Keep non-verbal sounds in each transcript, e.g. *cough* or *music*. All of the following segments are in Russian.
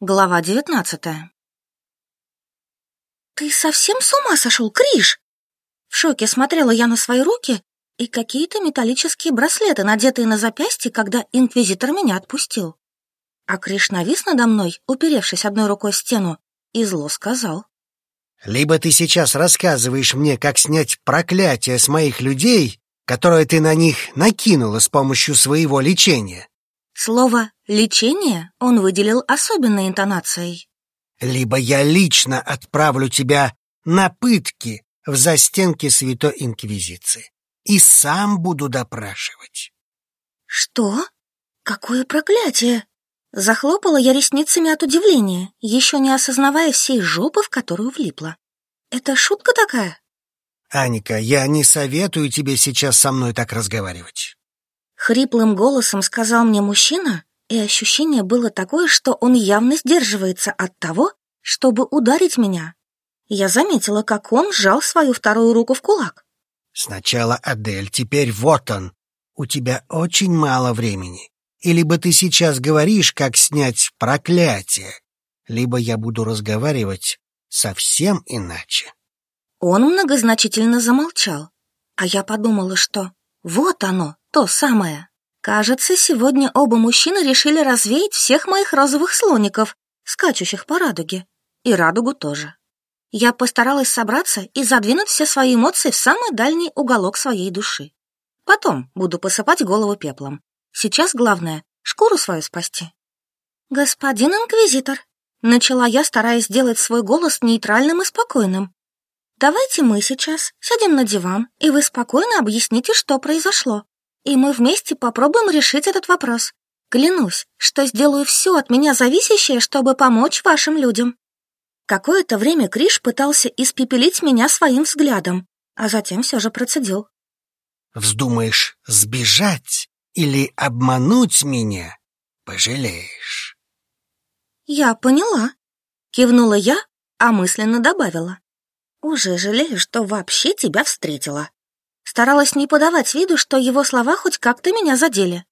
Глава девятнадцатая. «Ты совсем с ума сошел, Криш?» В шоке смотрела я на свои руки и какие-то металлические браслеты, надетые на запястье, когда инквизитор меня отпустил. А Криш навис надо мной, уперевшись одной рукой в стену, и зло сказал. «Либо ты сейчас рассказываешь мне, как снять проклятие с моих людей, которое ты на них накинула с помощью своего лечения, Слово «лечение» он выделил особенной интонацией. либо я лично отправлю тебя на пытки в застенки Святой Инквизиции и сам буду допрашивать. «Что? Какое проклятие!» Захлопала я ресницами от удивления, еще не осознавая всей жопы, в которую влипла. «Это шутка такая?» Аника, я не советую тебе сейчас со мной так разговаривать. Хриплым голосом сказал мне мужчина, и ощущение было такое, что он явно сдерживается от того, чтобы ударить меня. Я заметила, как он сжал свою вторую руку в кулак. Сначала Адель, теперь вот он. У тебя очень мало времени. И либо ты сейчас говоришь, как снять проклятие, либо я буду разговаривать совсем иначе. Он многозначительно замолчал, а я подумала, что вот оно, то самое. Кажется, сегодня оба мужчины решили развеять всех моих розовых слоников, скачущих по радуге. И радугу тоже. Я постаралась собраться и задвинуть все свои эмоции в самый дальний уголок своей души. Потом буду посыпать голову пеплом. Сейчас главное — шкуру свою спасти. «Господин инквизитор», — начала я, стараясь сделать свой голос нейтральным и спокойным. «Давайте мы сейчас сядем на диван, и вы спокойно объясните, что произошло и мы вместе попробуем решить этот вопрос. Клянусь, что сделаю все от меня зависящее, чтобы помочь вашим людям». Какое-то время Криш пытался испепелить меня своим взглядом, а затем все же процедил. Вздумаешь сбежать или обмануть меня, пожалеешь. «Я поняла», — кивнула я, а мысленно добавила. «Уже жалею, что вообще тебя встретила». Старалась не подавать виду, что его слова хоть как-то меня задели.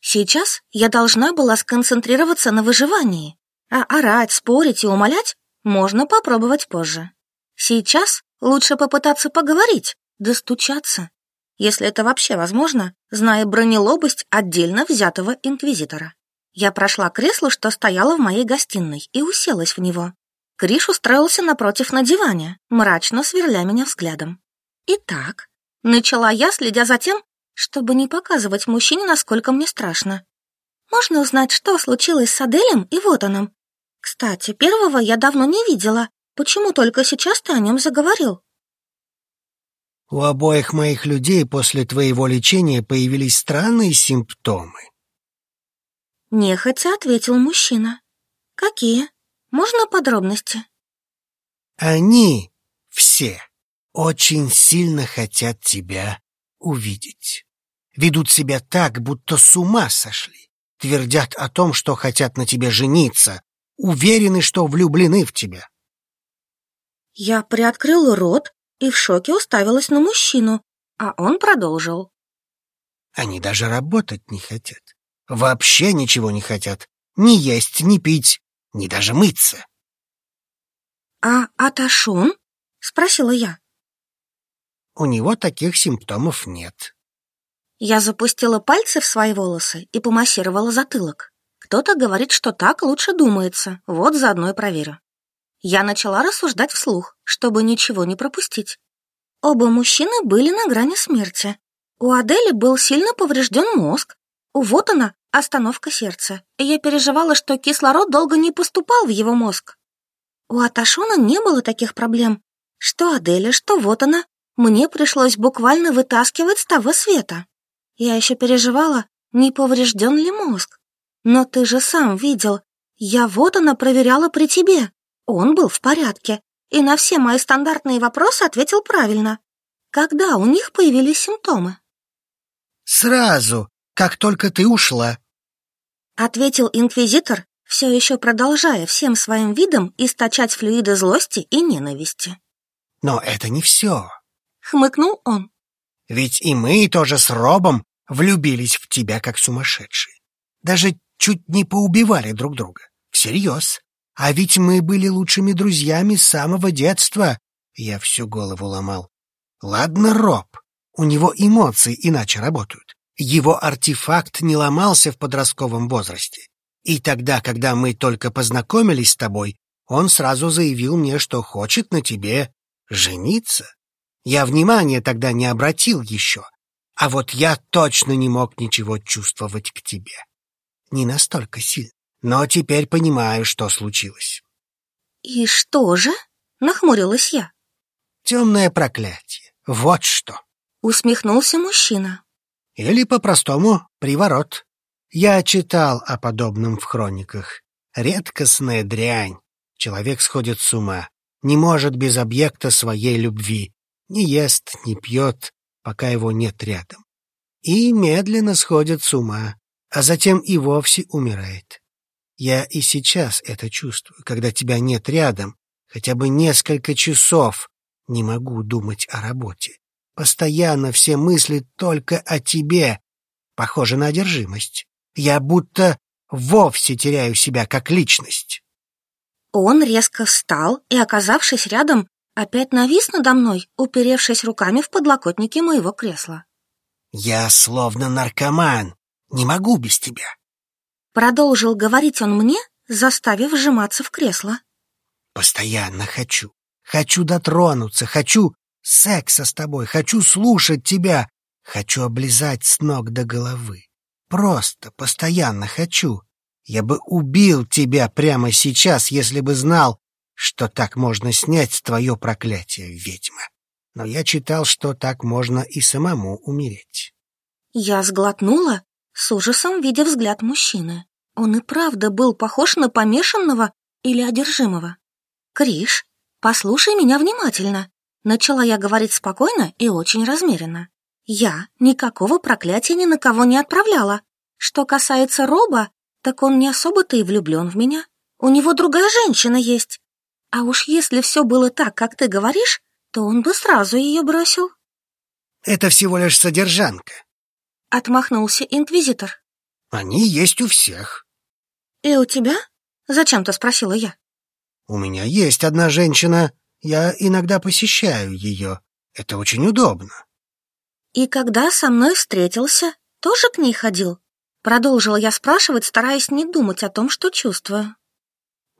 Сейчас я должна была сконцентрироваться на выживании, а орать, спорить и умолять можно попробовать позже. Сейчас лучше попытаться поговорить, достучаться, если это вообще возможно, зная бронелобость отдельно взятого инквизитора. Я прошла кресло, что стояло в моей гостиной, и уселась в него. Криш устроился напротив на диване, мрачно сверля меня взглядом. Итак, Начала я, следя за тем, чтобы не показывать мужчине, насколько мне страшно. Можно узнать, что случилось с Аделем и Вотаном? Кстати, первого я давно не видела. Почему только сейчас ты о нем заговорил? У обоих моих людей после твоего лечения появились странные симптомы. Нехотя ответил мужчина. Какие? Можно подробности? Они все очень сильно хотят тебя увидеть. Ведут себя так, будто с ума сошли. Твердят о том, что хотят на тебе жениться. Уверены, что влюблены в тебя. Я приоткрыла рот и в шоке уставилась на мужчину, а он продолжил. Они даже работать не хотят. Вообще ничего не хотят. Ни есть, ни пить, ни даже мыться. «А Аташун?» — спросила я. У него таких симптомов нет. Я запустила пальцы в свои волосы и помассировала затылок. Кто-то говорит, что так лучше думается, вот заодно и проверю. Я начала рассуждать вслух, чтобы ничего не пропустить. Оба мужчины были на грани смерти. У Адели был сильно поврежден мозг, у Вотана остановка сердца, я переживала, что кислород долго не поступал в его мозг. У Аташона не было таких проблем. Что Аделя, что Вотана мне пришлось буквально вытаскивать с того света. Я еще переживала, не поврежден ли мозг. Но ты же сам видел, я вот она проверяла при тебе. Он был в порядке и на все мои стандартные вопросы ответил правильно. Когда у них появились симптомы? Сразу, как только ты ушла. Ответил инквизитор, все еще продолжая всем своим видом источать флюиды злости и ненависти. Но это не все хмыкнул он. Ведь и мы тоже с Робом влюбились в тебя как сумасшедшие. Даже чуть не поубивали друг друга. Всерьез. А ведь мы были лучшими друзьями с самого детства. Я всю голову ломал. Ладно, Роб, у него эмоции иначе работают. Его артефакт не ломался в подростковом возрасте. И тогда, когда мы только познакомились с тобой, он сразу заявил мне, что хочет на тебе жениться. Я внимания тогда не обратил еще, а вот я точно не мог ничего чувствовать к тебе. Не настолько сильно, но теперь понимаю, что случилось. «И что же?» — нахмурилась я. «Темное проклятие. Вот что!» — усмехнулся мужчина. «Или по-простому приворот. Я читал о подобном в хрониках. Редкостная дрянь. Человек сходит с ума, не может без объекта своей любви, не ест, не пьет, пока его нет рядом. И медленно сходит с ума, а затем и вовсе умирает. Я и сейчас это чувствую, когда тебя нет рядом, хотя бы несколько часов не могу думать о работе. Постоянно все мысли только о тебе. Похоже на одержимость. Я будто вовсе теряю себя как личность. Он резко встал и, оказавшись рядом, опять навис надо мной, уперевшись руками в подлокотники моего кресла. «Я словно наркоман, не могу без тебя», — продолжил говорить он мне, заставив сжиматься в кресло. «Постоянно хочу, хочу дотронуться, хочу секса с тобой, хочу слушать тебя, хочу облизать с ног до головы. Просто, постоянно хочу. Я бы убил тебя прямо сейчас, если бы знал, что так можно снять твое проклятие, ведьма. Но я читал, что так можно и самому умереть. Я сглотнула, с ужасом видя взгляд мужчины. Он и правда был похож на помешанного или одержимого. «Криш, послушай меня внимательно», — начала я говорить спокойно и очень размеренно. «Я никакого проклятия ни на кого не отправляла. Что касается Роба, так он не особо-то и влюблен в меня. У него другая женщина есть. А уж если все было так, как ты говоришь, то он бы сразу ее бросил. Это всего лишь содержанка. Отмахнулся инквизитор. Они есть у всех. И у тебя? Зачем-то спросила я. У меня есть одна женщина. Я иногда посещаю ее. Это очень удобно. И когда со мной встретился, тоже к ней ходил? Продолжила я спрашивать, стараясь не думать о том, что чувствую.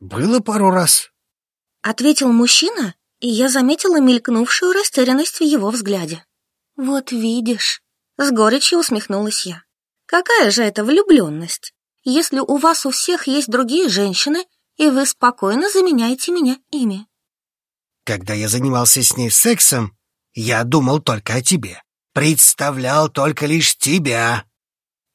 «Было пару раз», — ответил мужчина, и я заметила мелькнувшую растерянность в его взгляде. «Вот видишь», — с горечью усмехнулась я. «Какая же это влюбленность, если у вас у всех есть другие женщины, и вы спокойно заменяете меня ими?» «Когда я занимался с ней сексом, я думал только о тебе, представлял только лишь тебя»,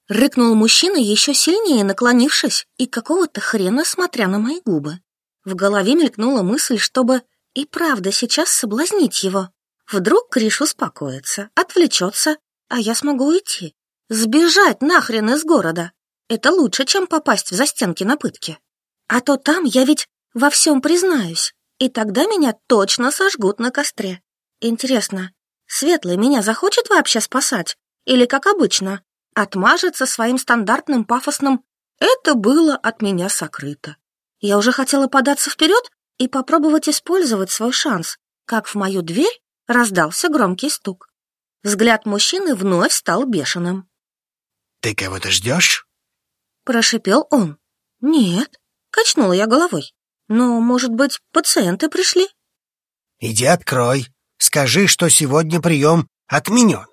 Рыкнул мужчина еще сильнее, наклонившись, и какого-то хрена смотря на мои губы. В голове мелькнула мысль, чтобы и правда сейчас соблазнить его. Вдруг Криш успокоится, отвлечется, а я смогу уйти. Сбежать нахрен из города. Это лучше, чем попасть в застенки на пытки. А то там я ведь во всем признаюсь, и тогда меня точно сожгут на костре. Интересно, Светлый меня захочет вообще спасать? Или, как обычно, отмажется своим стандартным пафосным «это было от меня сокрыто». Я уже хотела податься вперед и попробовать использовать свой шанс, как в мою дверь раздался громкий стук. Взгляд мужчины вновь стал бешеным. «Ты кого-то ждешь?» Прошипел он. «Нет», — качнула я головой. «Но, может быть, пациенты пришли?» «Иди открой. Скажи, что сегодня прием отменен».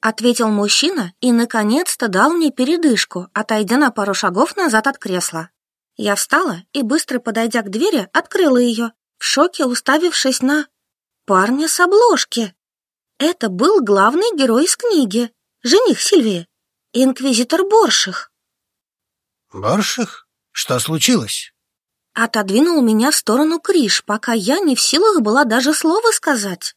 Ответил мужчина и, наконец-то, дал мне передышку, отойдя на пару шагов назад от кресла. Я встала и, быстро подойдя к двери, открыла ее, в шоке уставившись на... парня с обложки. Это был главный герой из книги, жених Сильвии, инквизитор Борших. «Борших? Что случилось?» Отодвинул меня в сторону Криш, пока я не в силах была даже слова сказать.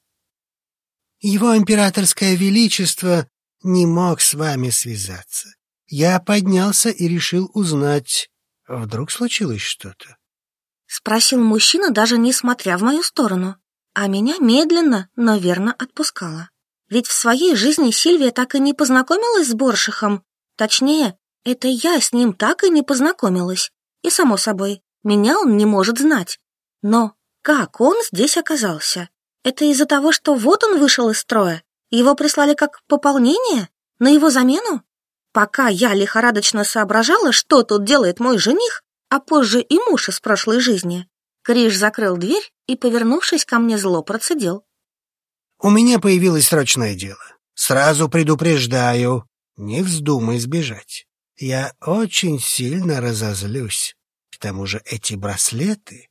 Его императорское величество не мог с вами связаться. Я поднялся и решил узнать, вдруг случилось что-то. Спросил мужчина, даже не смотря в мою сторону, а меня медленно, но верно отпускала. Ведь в своей жизни Сильвия так и не познакомилась с Боршихом. Точнее, это я с ним так и не познакомилась. И, само собой, меня он не может знать. Но как он здесь оказался? Это из-за того, что вот он вышел из строя? Его прислали как пополнение? На его замену? Пока я лихорадочно соображала, что тут делает мой жених, а позже и муж из прошлой жизни, Криш закрыл дверь и, повернувшись ко мне, зло процедил. «У меня появилось срочное дело. Сразу предупреждаю, не вздумай сбежать. Я очень сильно разозлюсь. К тому же эти браслеты...»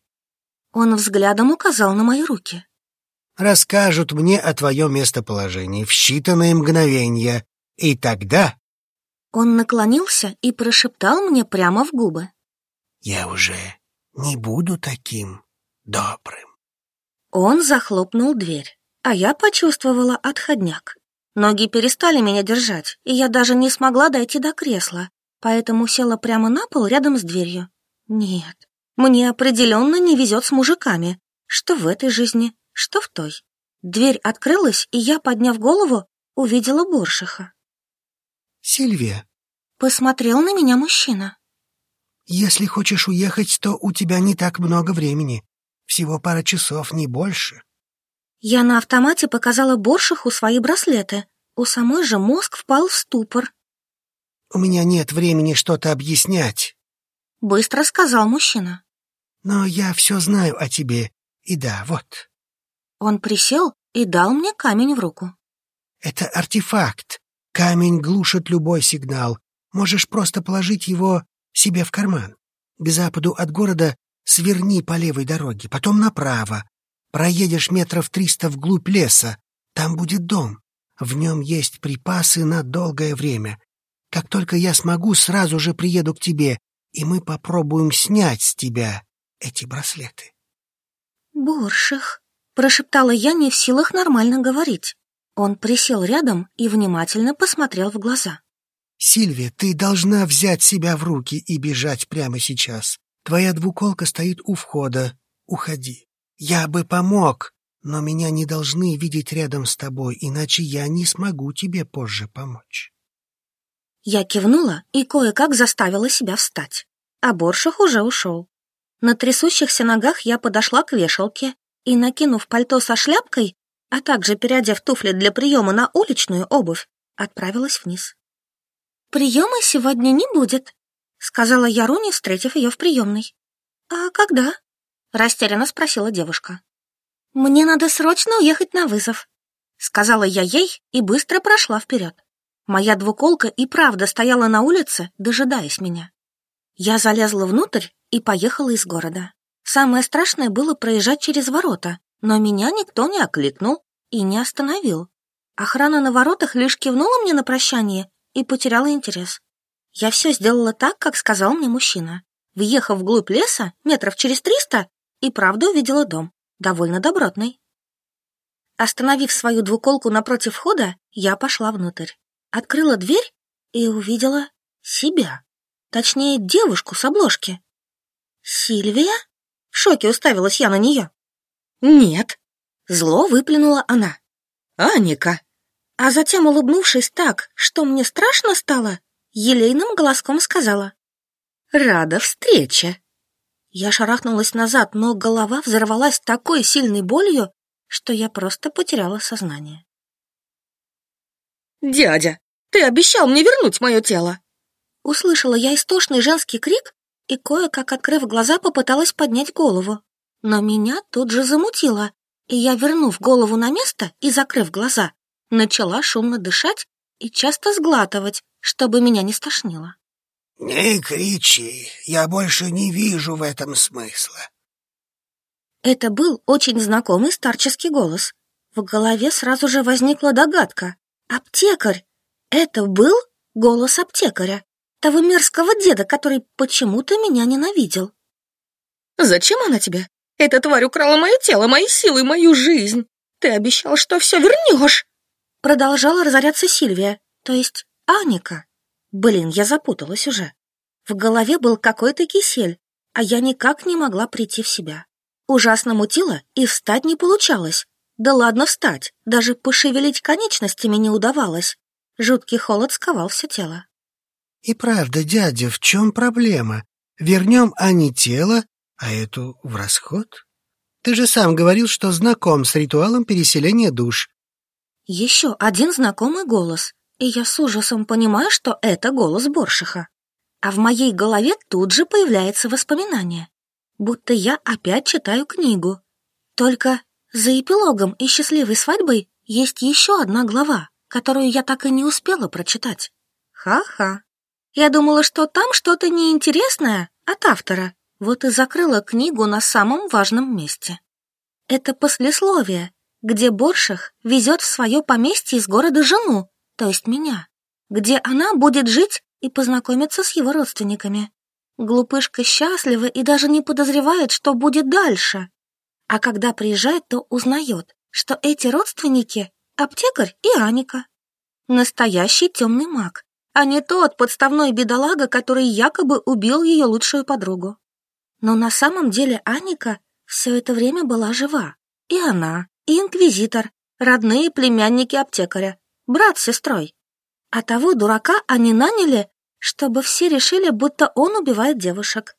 Он взглядом указал на мои руки. «Расскажут мне о твоем местоположении в считанные мгновения, и тогда...» Он наклонился и прошептал мне прямо в губы. «Я уже не буду таким добрым. Он захлопнул дверь, а я почувствовала отходняк. Ноги перестали меня держать, и я даже не смогла дойти до кресла, поэтому села прямо на пол рядом с дверью. Нет, мне определенно не везет с мужиками, что в этой жизни, что в той. Дверь открылась, и я, подняв голову, увидела Боршиха. «Сильвия», — посмотрел на меня мужчина. Если хочешь уехать, то у тебя не так много времени. Всего пара часов, не больше. Я на автомате показала Боршиху свои браслеты. У самой же мозг впал в ступор. У меня нет времени что-то объяснять. Быстро сказал мужчина. Но я все знаю о тебе. И да, вот. Он присел и дал мне камень в руку. Это артефакт. Камень глушит любой сигнал. Можешь просто положить его себе в карман. К западу от города сверни по левой дороге, потом направо. Проедешь метров триста вглубь леса. Там будет дом. В нем есть припасы на долгое время. Как только я смогу, сразу же приеду к тебе, и мы попробуем снять с тебя эти браслеты. «Борших», — прошептала я, не в силах нормально говорить. Он присел рядом и внимательно посмотрел в глаза. «Сильвия, ты должна взять себя в руки и бежать прямо сейчас. Твоя двуколка стоит у входа. Уходи. Я бы помог, но меня не должны видеть рядом с тобой, иначе я не смогу тебе позже помочь». Я кивнула и кое-как заставила себя встать. А Борших уже ушел. На трясущихся ногах я подошла к вешалке и, накинув пальто со шляпкой, а также переодев туфли для приема на уличную обувь, отправилась вниз. «Приема сегодня не будет», — сказала я Руни, встретив ее в приемной. «А когда?» — растерянно спросила девушка. «Мне надо срочно уехать на вызов», — сказала я ей и быстро прошла вперед. Моя двуколка и правда стояла на улице, дожидаясь меня. Я залезла внутрь и поехала из города. Самое страшное было проезжать через ворота, но меня никто не окликнул и не остановил. Охрана на воротах лишь кивнула мне на прощание и потеряла интерес. Я все сделала так, как сказал мне мужчина. Въехав вглубь леса, метров через триста, и правда увидела дом, довольно добротный. Остановив свою двуколку напротив входа, я пошла внутрь. Открыла дверь и увидела себя. Точнее, девушку с обложки. «Сильвия?» В шоке уставилась я на нее. «Нет!» Зло выплюнула она. «Аника!» А затем, улыбнувшись так, что мне страшно стало, елейным голоском сказала. «Рада встрече!» Я шарахнулась назад, но голова взорвалась такой сильной болью, что я просто потеряла сознание. «Дядя, ты обещал мне вернуть мое тело!» Услышала я истошный женский крик и, кое-как открыв глаза, попыталась поднять голову. Но меня тут же замутило, и я, вернув голову на место и закрыв глаза, начала шумно дышать и часто сглатывать, чтобы меня не стошнило. «Не кричи, я больше не вижу в этом смысла». Это был очень знакомый старческий голос. В голове сразу же возникла догадка. «Аптекарь! Это был голос аптекаря, того мерзкого деда, который почему-то меня ненавидел». «Зачем она тебе? Эта тварь украла мое тело, мои силы, мою жизнь. Ты обещал, что все вернешь!» Продолжала разоряться Сильвия, то есть Аника. Блин, я запуталась уже. В голове был какой-то кисель, а я никак не могла прийти в себя. Ужасно мутило, и встать не получалось. Да ладно встать, даже пошевелить конечностями не удавалось. Жуткий холод сковал все тело. «И правда, дядя, в чем проблема? Вернем Ане тело, а эту в расход? Ты же сам говорил, что знаком с ритуалом переселения душ. Еще один знакомый голос, и я с ужасом понимаю, что это голос Боршиха. А в моей голове тут же появляется воспоминание, будто я опять читаю книгу. Только за эпилогом и счастливой свадьбой есть еще одна глава, которую я так и не успела прочитать. Ха-ха. Я думала, что там что-то неинтересное от автора, вот и закрыла книгу на самом важном месте. Это послесловие, где Боршах везет в свое поместье из города жену, то есть меня, где она будет жить и познакомиться с его родственниками. Глупышка счастлива и даже не подозревает, что будет дальше. А когда приезжает, то узнает, что эти родственники — аптекарь и Аника. Настоящий темный маг, а не тот подставной бедолага, который якобы убил ее лучшую подругу. Но на самом деле Аника все это время была жива. И она, и инквизитор, родные племянники аптекаря, брат с сестрой. А того дурака они наняли, чтобы все решили, будто он убивает девушек.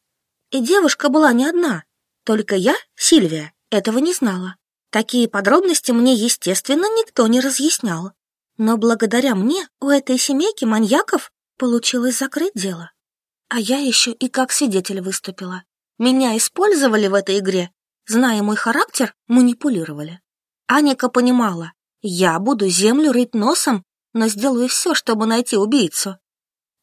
И девушка была не одна, только я, Сильвия, этого не знала. Такие подробности мне, естественно, никто не разъяснял. Но благодаря мне у этой семейки маньяков получилось закрыть дело. А я еще и как свидетель выступила. Меня использовали в этой игре, зная мой характер, манипулировали. Аника понимала, я буду землю рыть носом, но сделаю все, чтобы найти убийцу.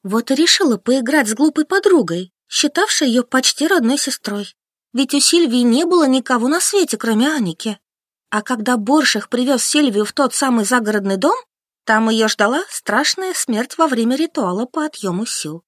Вот и решила поиграть с глупой подругой, считавшей ее почти родной сестрой. Ведь у Сильвии не было никого на свете, кроме Аники. А когда Борших привез Сильвию в тот самый загородный дом, там ее ждала страшная смерть во время ритуала по отъему сил,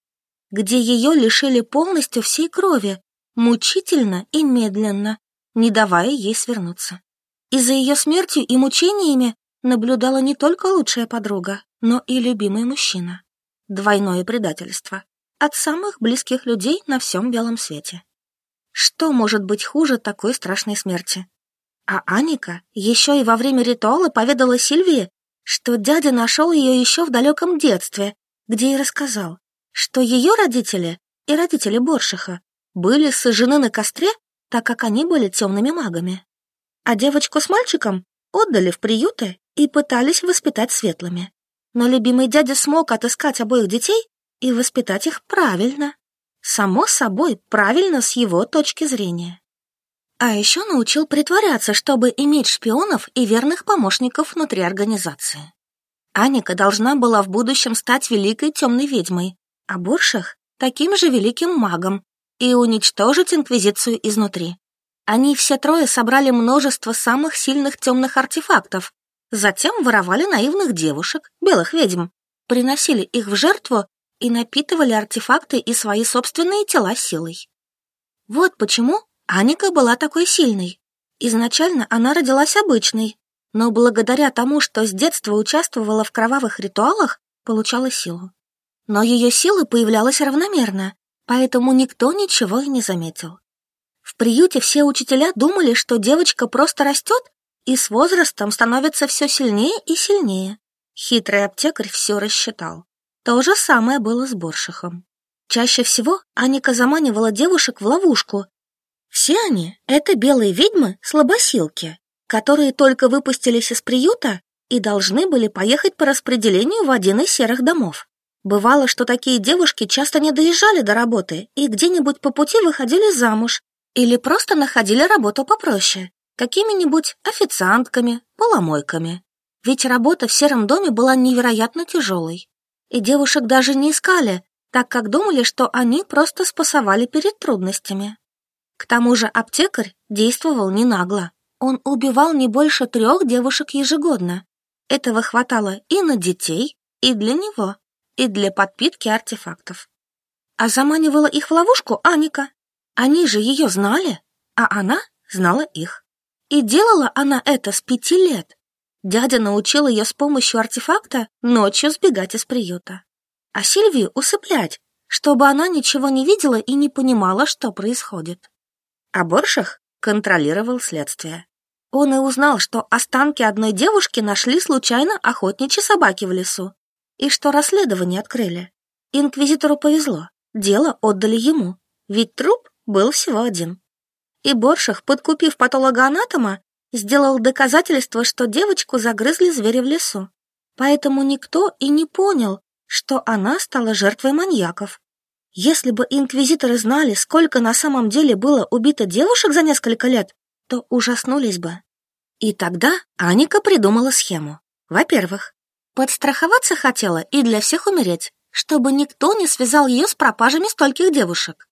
где ее лишили полностью всей крови, мучительно и медленно, не давая ей свернуться. И за ее смертью и мучениями наблюдала не только лучшая подруга, но и любимый мужчина. Двойное предательство. От самых близких людей на всем белом свете. Что может быть хуже такой страшной смерти? А Аника еще и во время ритуала поведала Сильвии, что дядя нашел ее еще в далеком детстве, где и рассказал, что ее родители и родители Боршиха были сожжены на костре, так как они были темными магами. А девочку с мальчиком отдали в приюты и пытались воспитать светлыми. Но любимый дядя смог отыскать обоих детей и воспитать их правильно. Само собой, правильно с его точки зрения. А еще научил притворяться, чтобы иметь шпионов и верных помощников внутри организации. Аника должна была в будущем стать великой темной ведьмой, а Буршах — таким же великим магом и уничтожить Инквизицию изнутри. Они все трое собрали множество самых сильных темных артефактов, затем воровали наивных девушек, белых ведьм, приносили их в жертву и напитывали артефакты и свои собственные тела силой. Вот почему Аника была такой сильной. Изначально она родилась обычной, но благодаря тому, что с детства участвовала в кровавых ритуалах, получала силу. Но ее сила появлялась равномерно, поэтому никто ничего и не заметил. В приюте все учителя думали, что девочка просто растет и с возрастом становится все сильнее и сильнее. Хитрый аптекарь все рассчитал. То же самое было с Боршихом. Чаще всего Аника заманивала девушек в ловушку все они — это белые ведьмы-слабосилки, которые только выпустились из приюта и должны были поехать по распределению в один из серых домов. Бывало, что такие девушки часто не доезжали до работы и где-нибудь по пути выходили замуж или просто находили работу попроще, какими-нибудь официантками, поломойками. Ведь работа в сером доме была невероятно тяжелой. И девушек даже не искали, так как думали, что они просто спасовали перед трудностями. К тому же аптекарь действовал не нагло. Он убивал не больше трех девушек ежегодно. Этого хватало и на детей, и для него, и для подпитки артефактов. А заманивала их в ловушку Аника. Они же ее знали, а она знала их. И делала она это с пяти лет. Дядя научил ее с помощью артефакта ночью сбегать из приюта. А Сильвию усыплять, чтобы она ничего не видела и не понимала, что происходит. А Боршах контролировал следствие. Он и узнал, что останки одной девушки нашли случайно охотничьи собаки в лесу, и что расследование открыли. Инквизитору повезло, дело отдали ему. ведь труп был всего один. И Боршах, подкупив патологоанатома, сделал доказательство, что девочку загрызли звери в лесу. Поэтому никто и не понял, что она стала жертвой маньяков. Если бы инквизиторы знали, сколько на самом деле было убито девушек за несколько лет, то ужаснулись бы. И тогда Аника придумала схему. Во-первых, подстраховаться хотела и для всех умереть, чтобы никто не связал ее с пропажами стольких девушек.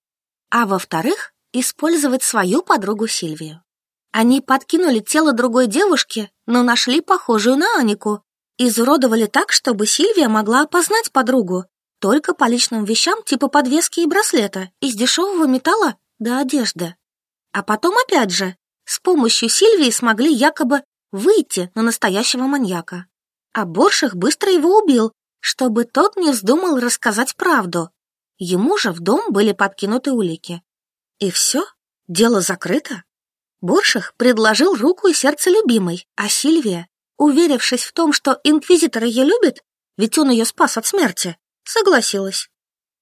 А во-вторых, использовать свою подругу Сильвию. Они подкинули тело другой девушки, но нашли похожую на Анику. Изуродовали так, чтобы Сильвия могла опознать подругу только по личным вещам типа подвески и браслета из дешевого металла до одежды. А потом опять же, с помощью Сильвии смогли якобы выйти на настоящего маньяка. А Борших быстро его убил, чтобы тот не вздумал рассказать правду. Ему же в дом были подкинуты улики. И все, дело закрыто. Борших предложил руку и сердце любимой, а Сильвия, уверившись в том, что инквизитор ее любит, ведь он ее спас от смерти, согласилась.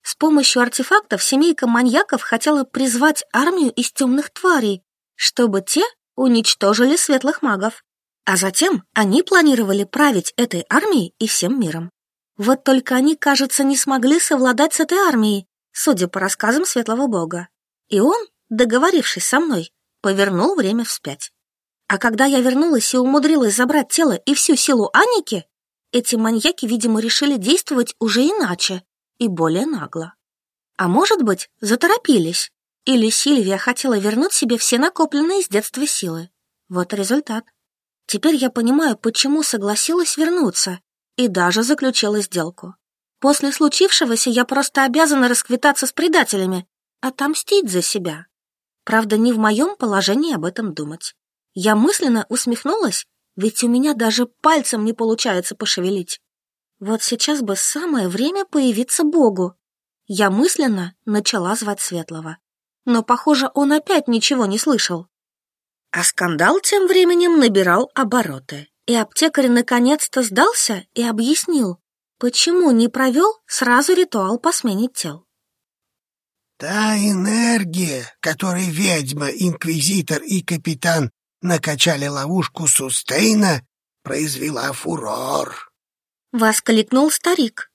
С помощью артефактов семейка маньяков хотела призвать армию из темных тварей, чтобы те уничтожили светлых магов. А затем они планировали править этой армией и всем миром. Вот только они, кажется, не смогли совладать с этой армией, судя по рассказам Светлого Бога. И он, договорившись со мной, повернул время вспять. А когда я вернулась и умудрилась забрать тело и всю силу Аники, эти маньяки, видимо, решили действовать уже иначе и более нагло. А может быть, заторопились, или Сильвия хотела вернуть себе все накопленные с детства силы. Вот результат. Теперь я понимаю, почему согласилась вернуться и даже заключила сделку. После случившегося я просто обязана расквитаться с предателями, отомстить за себя. Правда, не в моем положении об этом думать. Я мысленно усмехнулась, ведь у меня даже пальцем не получается пошевелить. Вот сейчас бы самое время появиться Богу. Я мысленно начала звать Светлого но, похоже, он опять ничего не слышал. А скандал тем временем набирал обороты, и аптекарь наконец-то сдался и объяснил, почему не провел сразу ритуал по смене тел. Та энергия, которой ведьма, инквизитор и капитан накачали ловушку Сустейна, произвела фурор. Воскликнул старик.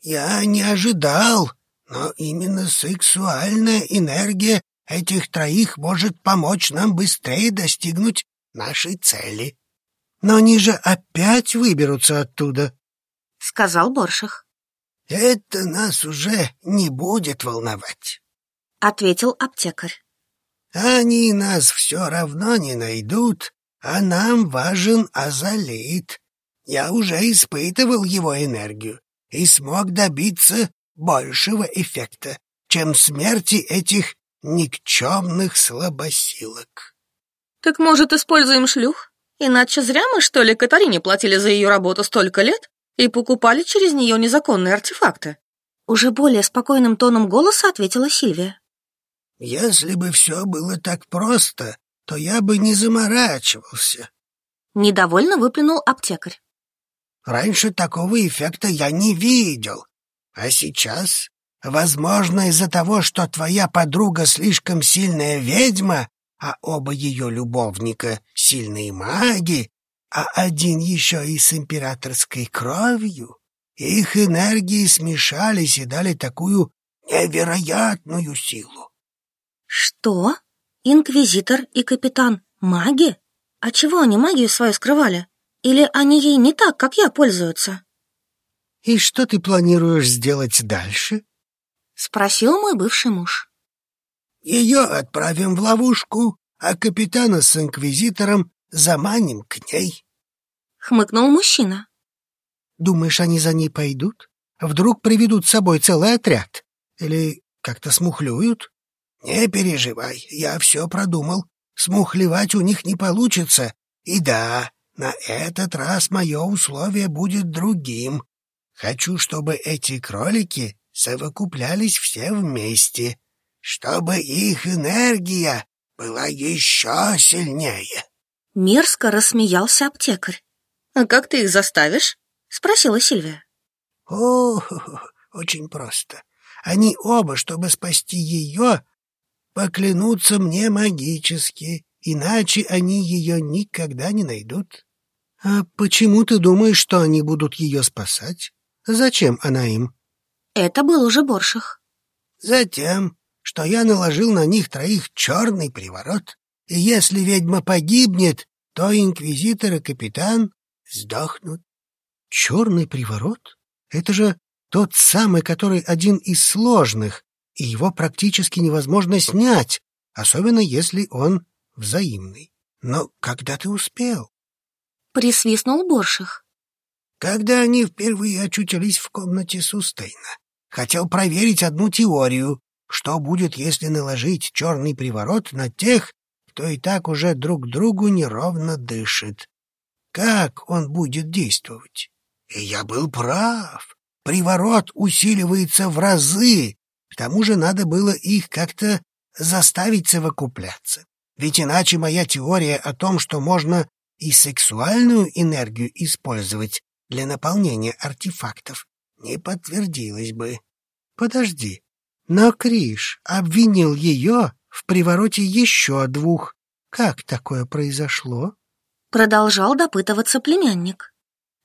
Я не ожидал, но именно сексуальная энергия этих троих может помочь нам быстрее достигнуть нашей цели. Но они же опять выберутся оттуда, — сказал Борших. Это нас уже не будет волновать, — ответил аптекарь. Они нас все равно не найдут, а нам важен азолит. Я уже испытывал его энергию и смог добиться большего эффекта, чем смерти этих никчемных слабосилок. Так, может, используем шлюх? Иначе зря мы, что ли, Катарине платили за ее работу столько лет и покупали через нее незаконные артефакты? Уже более спокойным тоном голоса ответила Сильвия. Если бы все было так просто, то я бы не заморачивался. Недовольно выплюнул аптекарь. Раньше такого эффекта я не видел, а сейчас, возможно, из-за того, что твоя подруга слишком сильная ведьма, а оба ее любовника — сильные маги, а один еще и с императорской кровью, их энергии смешались и дали такую невероятную силу. Что? Инквизитор и капитан маги? А чего они магию свою скрывали? Или они ей не так, как я, пользуются? «И что ты планируешь сделать дальше?» — спросил мой бывший муж. «Ее отправим в ловушку, а капитана с инквизитором заманим к ней», — хмыкнул мужчина. «Думаешь, они за ней пойдут? Вдруг приведут с собой целый отряд? Или как-то смухлюют?» «Не переживай, я все продумал. Смухлевать у них не получится. И да, на этот раз мое условие будет другим. Хочу, чтобы эти кролики совокуплялись все вместе, чтобы их энергия была еще сильнее. Мерзко рассмеялся аптекарь. «А как ты их заставишь?» — спросила Сильвия. «О, *laughs* очень просто. Они оба, чтобы спасти ее, поклянутся мне магически, иначе они ее никогда не найдут. А почему ты думаешь, что они будут ее спасать? Зачем она им? Это был уже Борших. Затем, что я наложил на них троих черный приворот, и если ведьма погибнет, то инквизитор и капитан сдохнут. Черный приворот? Это же тот самый, который один из сложных, и его практически невозможно снять, особенно если он взаимный. Но когда ты успел? Присвистнул Борших. Когда они впервые очутились в комнате Сустейна, хотел проверить одну теорию, что будет, если наложить черный приворот на тех, кто и так уже друг другу неровно дышит. Как он будет действовать? И я был прав. Приворот усиливается в разы. К тому же надо было их как-то заставить совокупляться. Ведь иначе моя теория о том, что можно и сексуальную энергию использовать для наполнения артефактов, не подтвердилась бы. Подожди, но Криш обвинил ее в привороте еще двух. Как такое произошло? Продолжал допытываться племянник.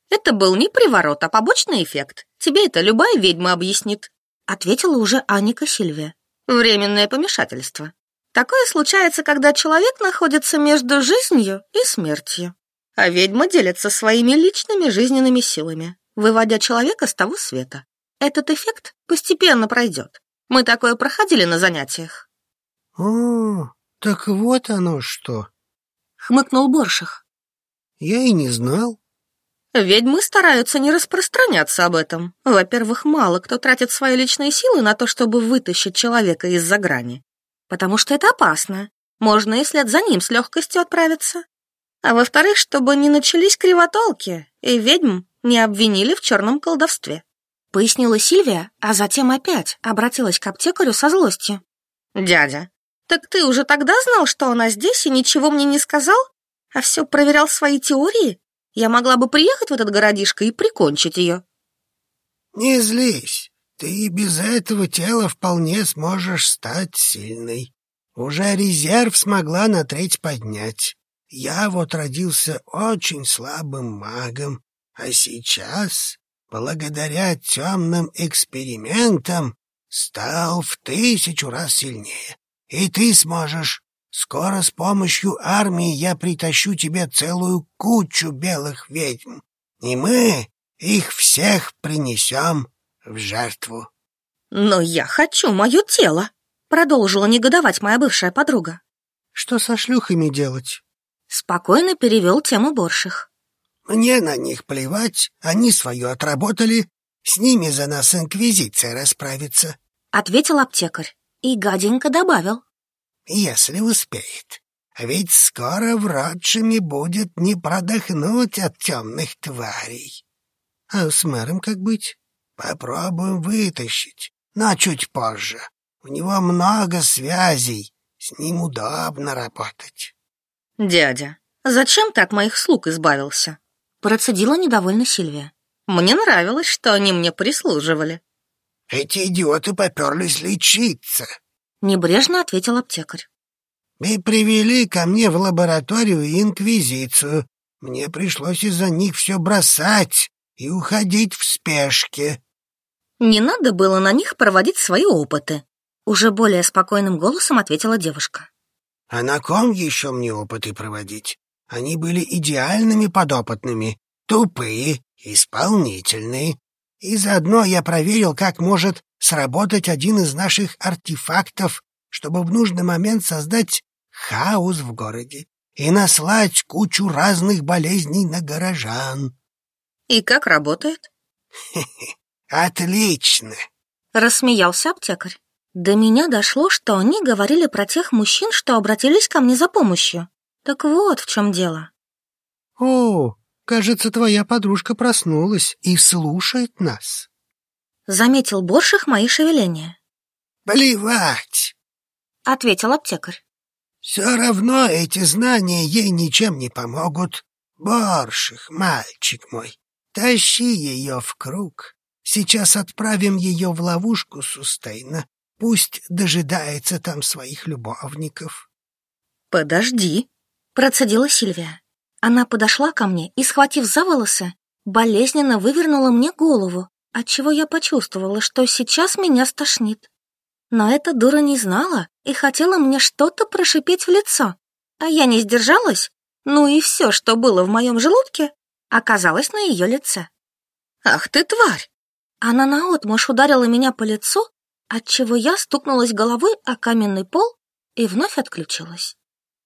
Это был не приворот, а побочный эффект. Тебе это любая ведьма объяснит, ответила уже Аника Сильвия. Временное помешательство. Такое случается, когда человек находится между жизнью и смертью. А ведьма делится своими личными жизненными силами, выводя человека с того света. Этот эффект постепенно пройдет. Мы такое проходили на занятиях. О, так вот оно что. Хмыкнул Борших. Я и не знал. Ведьмы стараются не распространяться об этом. Во-первых, мало кто тратит свои личные силы на то, чтобы вытащить человека из-за грани потому что это опасно. Можно и след за ним с легкостью отправиться. А во-вторых, чтобы не начались кривотолки, и ведьм не обвинили в черном колдовстве. Пояснила Сильвия, а затем опять обратилась к аптекарю со злостью. «Дядя, так ты уже тогда знал, что она здесь и ничего мне не сказал? А все проверял свои теории? Я могла бы приехать в этот городишко и прикончить ее». «Не злись. Ты и без этого тела вполне сможешь стать сильной. Уже резерв смогла на треть поднять. Я вот родился очень слабым магом, а сейчас, благодаря темным экспериментам, стал в тысячу раз сильнее. И ты сможешь. Скоро с помощью армии я притащу тебе целую кучу белых ведьм, и мы их всех принесем в жертву. «Но я хочу мое тело!» — продолжила негодовать моя бывшая подруга. «Что со шлюхами делать?» Спокойно перевел тему Борших. «Мне на них плевать, они свое отработали, с ними за нас инквизиция расправится», — ответил аптекарь и гаденько добавил. «Если успеет. Ведь скоро в Ротшиме будет не продохнуть от темных тварей». «А с мэром как быть?» Попробуем вытащить, но чуть позже. У него много связей, с ним удобно работать. Дядя, зачем от моих слуг избавился? Процедила недовольно Сильвия. Мне нравилось, что они мне прислуживали. Эти идиоты поперлись лечиться. Небрежно ответил аптекарь. И привели ко мне в лабораторию инквизицию. Мне пришлось из-за них все бросать и уходить в спешке. Не надо было на них проводить свои опыты. Уже более спокойным голосом ответила девушка. А на ком еще мне опыты проводить? Они были идеальными подопытными, тупые, исполнительные. И заодно я проверил, как может сработать один из наших артефактов, чтобы в нужный момент создать хаос в городе и наслать кучу разных болезней на горожан. И как работает? *laughs* «Отлично!» — рассмеялся аптекарь. До меня дошло, что они говорили про тех мужчин, что обратились ко мне за помощью. Так вот в чем дело. «О, кажется, твоя подружка проснулась и слушает нас», — заметил Борших мои шевеления. «Плевать!» — ответил аптекарь. «Все равно эти знания ей ничем не помогут. Борших, мальчик мой, тащи ее в круг». Сейчас отправим ее в ловушку Сустейна, Пусть дожидается там своих любовников. «Подожди», — процедила Сильвия. Она подошла ко мне и, схватив за волосы, болезненно вывернула мне голову, отчего я почувствовала, что сейчас меня стошнит. Но эта дура не знала и хотела мне что-то прошипеть в лицо, а я не сдержалась, ну и все, что было в моем желудке, оказалось на ее лице. «Ах ты, тварь!» Она наотмашь ударила меня по лицу, отчего я стукнулась головой о каменный пол и вновь отключилась.